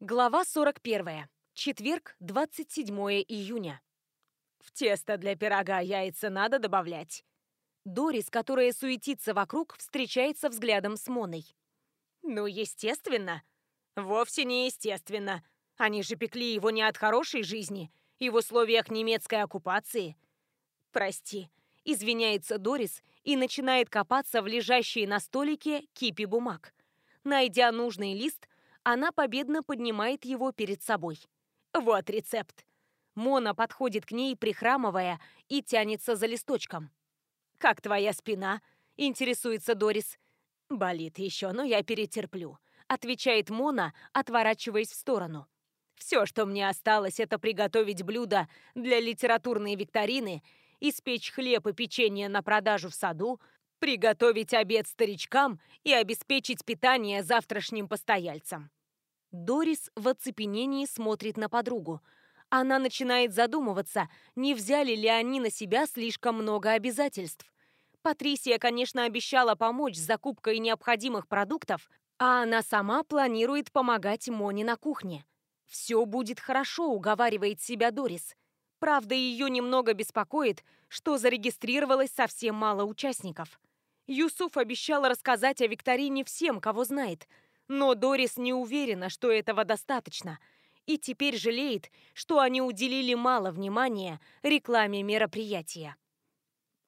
Глава 41. Четверг, 27 июня. В тесто для пирога яйца надо добавлять. Дорис, которая суетится вокруг, встречается взглядом с Моной. Ну, естественно. Вовсе не естественно. Они же пекли его не от хорошей жизни и в условиях немецкой оккупации. Прости, извиняется Дорис и начинает копаться в лежащей на столике кипе бумаг. Найдя нужный лист, она победно поднимает его перед собой. Вот рецепт. Мона подходит к ней, прихрамывая, и тянется за листочком. «Как твоя спина?» – интересуется Дорис. «Болит еще, но я перетерплю», – отвечает Мона, отворачиваясь в сторону. «Все, что мне осталось, это приготовить блюдо для литературной викторины, испечь хлеб и печенье на продажу в саду, приготовить обед старичкам и обеспечить питание завтрашним постояльцам. Дорис в оцепенении смотрит на подругу. Она начинает задумываться, не взяли ли они на себя слишком много обязательств. Патрисия, конечно, обещала помочь с закупкой необходимых продуктов, а она сама планирует помогать Моне на кухне. «Все будет хорошо», — уговаривает себя Дорис. Правда, ее немного беспокоит, что зарегистрировалось совсем мало участников. Юсуф обещал рассказать о викторине всем, кого знает — но Дорис не уверена, что этого достаточно, и теперь жалеет, что они уделили мало внимания рекламе мероприятия.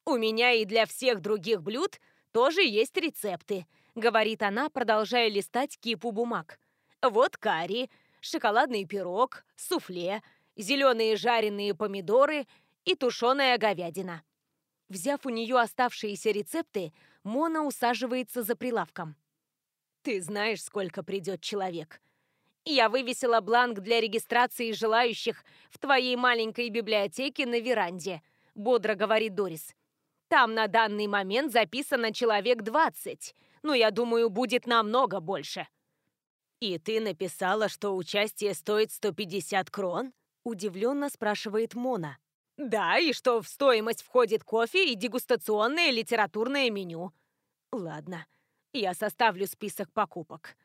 «У меня и для всех других блюд тоже есть рецепты», говорит она, продолжая листать кипу бумаг. «Вот карри, шоколадный пирог, суфле, зеленые жареные помидоры и тушеная говядина». Взяв у нее оставшиеся рецепты, Мона усаживается за прилавком. Ты знаешь, сколько придет человек. Я вывесила бланк для регистрации желающих в твоей маленькой библиотеке на веранде, бодро говорит Дорис. Там на данный момент записано человек 20, но я думаю, будет намного больше. И ты написала, что участие стоит 150 крон? Удивленно спрашивает Мона. Да, и что в стоимость входит кофе и дегустационное литературное меню. Ладно. Я составлю список покупок.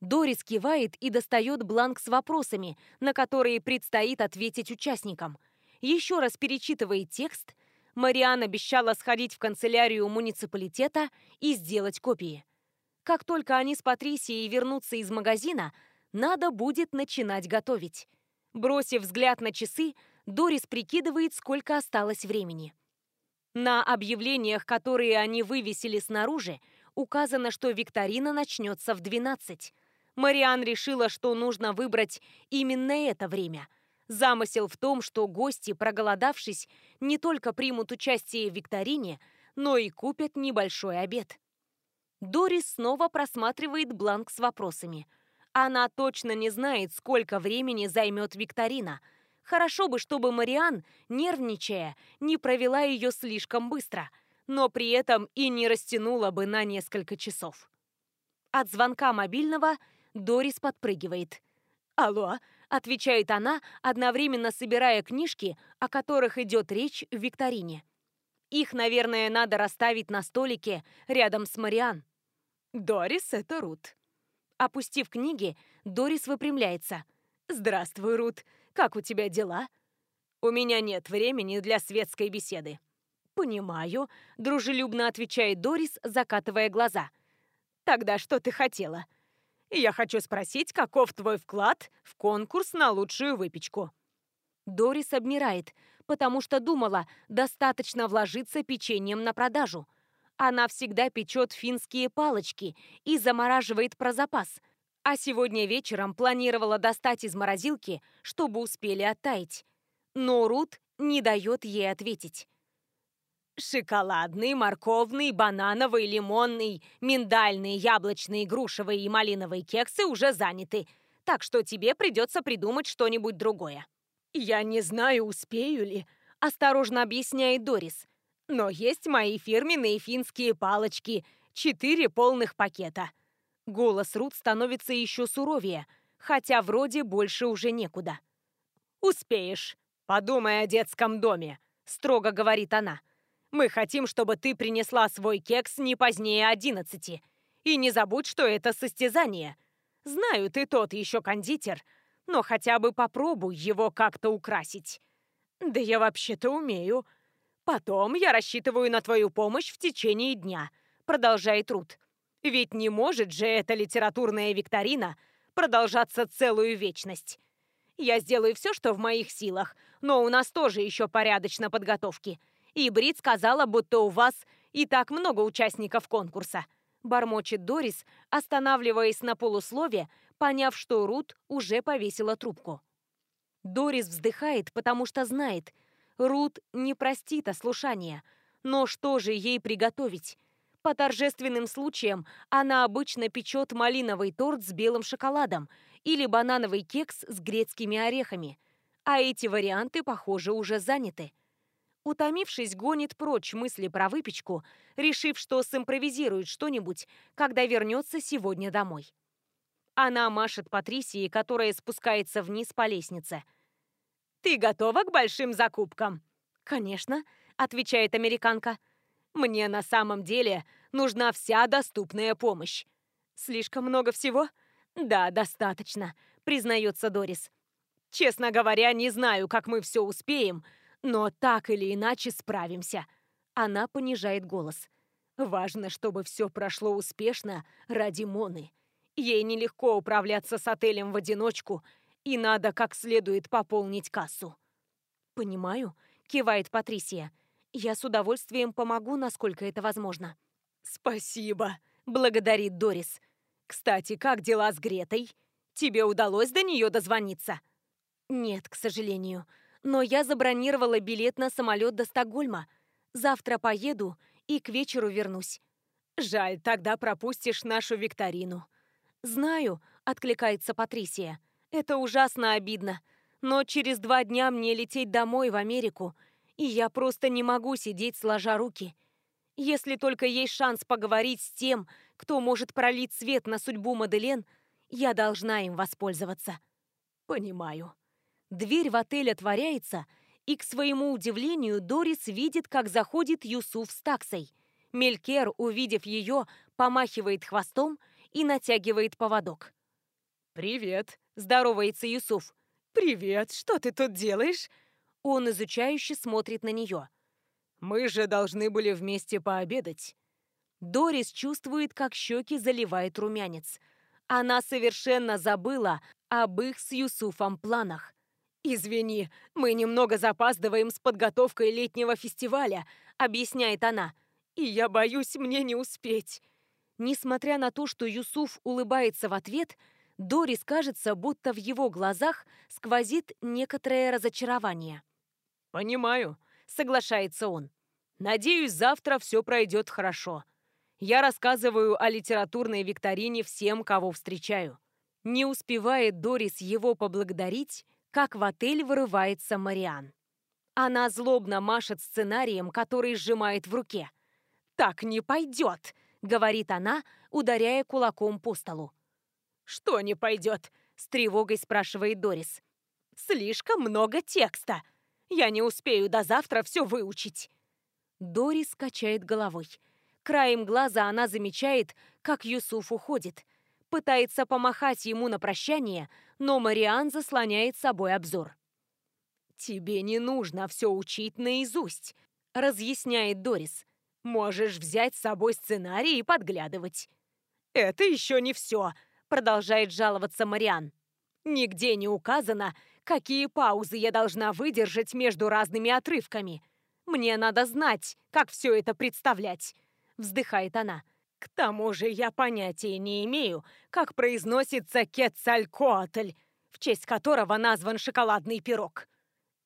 Дорис кивает и достает бланк с вопросами, на которые предстоит ответить участникам. Еще раз перечитывает текст. Мариан обещала сходить в канцелярию муниципалитета и сделать копии. Как только они с Патрисией вернутся из магазина, надо будет начинать готовить. Бросив взгляд на часы, Дорис прикидывает, сколько осталось времени. На объявлениях, которые они вывесили снаружи, указано, что викторина начнется в 12. Мариан решила, что нужно выбрать именно это время. Замысел в том, что гости, проголодавшись, не только примут участие в викторине, но и купят небольшой обед. Дорис снова просматривает бланк с вопросами. Она точно не знает, сколько времени займет викторина. Хорошо бы, чтобы Мариан, нервничая, не провела ее слишком быстро – но при этом и не растянула бы на несколько часов. От звонка мобильного Дорис подпрыгивает. «Алло», — отвечает она, одновременно собирая книжки, о которых идет речь в викторине. Их, наверное, надо расставить на столике рядом с Мариан. «Дорис, это Рут». Опустив книги, Дорис выпрямляется. «Здравствуй, Рут. Как у тебя дела?» «У меня нет времени для светской беседы», «Понимаю», — дружелюбно отвечает Дорис, закатывая глаза. «Тогда что ты хотела?» «Я хочу спросить, каков твой вклад в конкурс на лучшую выпечку?» Дорис обмирает, потому что думала, достаточно вложиться печеньем на продажу. Она всегда печет финские палочки и замораживает про запас, а сегодня вечером планировала достать из морозилки, чтобы успели оттаять. Но Рут не дает ей ответить. Шоколадный, морковный, банановый, лимонный, миндальный, яблочный, грушевый и малиновый кексы уже заняты, так что тебе придется придумать что-нибудь другое. Я не знаю, успею ли, осторожно объясняет Дорис. Но есть мои фирменные финские палочки, четыре полных пакета. Голос Рут становится еще суровее, хотя вроде больше уже некуда. «Успеешь. Подумай о детском доме», — строго говорит она. Мы хотим, чтобы ты принесла свой кекс не позднее одиннадцати. И не забудь, что это состязание. Знаю, ты тот еще кондитер, но хотя бы попробуй его как-то украсить. Да я вообще-то умею. Потом я рассчитываю на твою помощь в течение дня, продолжает Рут. Ведь не может же эта литературная викторина продолжаться целую вечность. Я сделаю все, что в моих силах, но у нас тоже еще порядочно подготовки. И Брит сказала, будто у вас и так много участников конкурса. Бормочет Дорис, останавливаясь на полуслове, поняв, что Рут уже повесила трубку. Дорис вздыхает, потому что знает, Рут не простит ослушания. Но что же ей приготовить? По торжественным случаям она обычно печет малиновый торт с белым шоколадом или банановый кекс с грецкими орехами. А эти варианты, похоже, уже заняты. Утомившись, гонит прочь мысли про выпечку, решив, что симпровизирует что-нибудь, когда вернется сегодня домой. Она машет Патрисии, которая спускается вниз по лестнице. «Ты готова к большим закупкам?» «Конечно», — отвечает американка. «Мне на самом деле нужна вся доступная помощь». «Слишком много всего?» «Да, достаточно», — признается Дорис. «Честно говоря, не знаю, как мы все успеем, но так или иначе справимся. Она понижает голос. Важно, чтобы все прошло успешно ради Моны. Ей нелегко управляться с отелем в одиночку, и надо как следует пополнить кассу. «Понимаю», — кивает Патрисия. «Я с удовольствием помогу, насколько это возможно». «Спасибо», — благодарит Дорис. «Кстати, как дела с Гретой? Тебе удалось до нее дозвониться?» «Нет, к сожалению но я забронировала билет на самолет до Стокгольма. Завтра поеду и к вечеру вернусь. Жаль, тогда пропустишь нашу викторину. Знаю, откликается Патрисия. Это ужасно обидно. Но через два дня мне лететь домой в Америку, и я просто не могу сидеть сложа руки. Если только есть шанс поговорить с тем, кто может пролить свет на судьбу Маделен, я должна им воспользоваться. Понимаю. Дверь в отель отворяется, и, к своему удивлению, Дорис видит, как заходит Юсуф с таксой. Мелькер, увидев ее, помахивает хвостом и натягивает поводок. «Привет», – здоровается Юсуф. «Привет, что ты тут делаешь?» Он изучающе смотрит на нее. «Мы же должны были вместе пообедать». Дорис чувствует, как щеки заливает румянец. Она совершенно забыла об их с Юсуфом планах. «Извини, мы немного запаздываем с подготовкой летнего фестиваля», — объясняет она. «И я боюсь мне не успеть». Несмотря на то, что Юсуф улыбается в ответ, Дорис кажется, будто в его глазах сквозит некоторое разочарование. «Понимаю», — соглашается он. «Надеюсь, завтра все пройдет хорошо. Я рассказываю о литературной викторине всем, кого встречаю». Не успевает Дорис его поблагодарить, как в отель вырывается Мариан. Она злобно машет сценарием, который сжимает в руке. «Так не пойдет», — говорит она, ударяя кулаком по столу. «Что не пойдет?» — с тревогой спрашивает Дорис. «Слишком много текста. Я не успею до завтра все выучить». Дорис качает головой. Краем глаза она замечает, как Юсуф уходит. Пытается помахать ему на прощание, но Мариан заслоняет собой обзор. «Тебе не нужно все учить наизусть», — разъясняет Дорис. «Можешь взять с собой сценарий и подглядывать». «Это еще не все», — продолжает жаловаться Мариан. «Нигде не указано, какие паузы я должна выдержать между разными отрывками. Мне надо знать, как все это представлять», — вздыхает она. К тому же я понятия не имею, как произносится Кецалькоатль, в честь которого назван шоколадный пирог.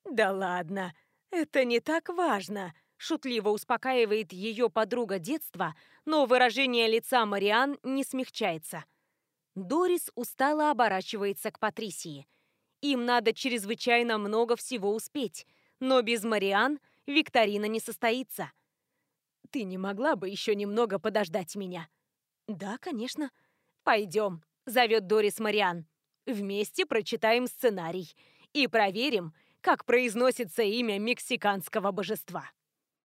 Да ладно, это не так важно, шутливо успокаивает ее подруга детства, но выражение лица Мариан не смягчается. Дорис устало оборачивается к Патрисии. Им надо чрезвычайно много всего успеть, но без Мариан викторина не состоится. Ты не могла бы еще немного подождать меня?» «Да, конечно». «Пойдем», — зовет Дорис Мариан. «Вместе прочитаем сценарий и проверим, как произносится имя мексиканского божества».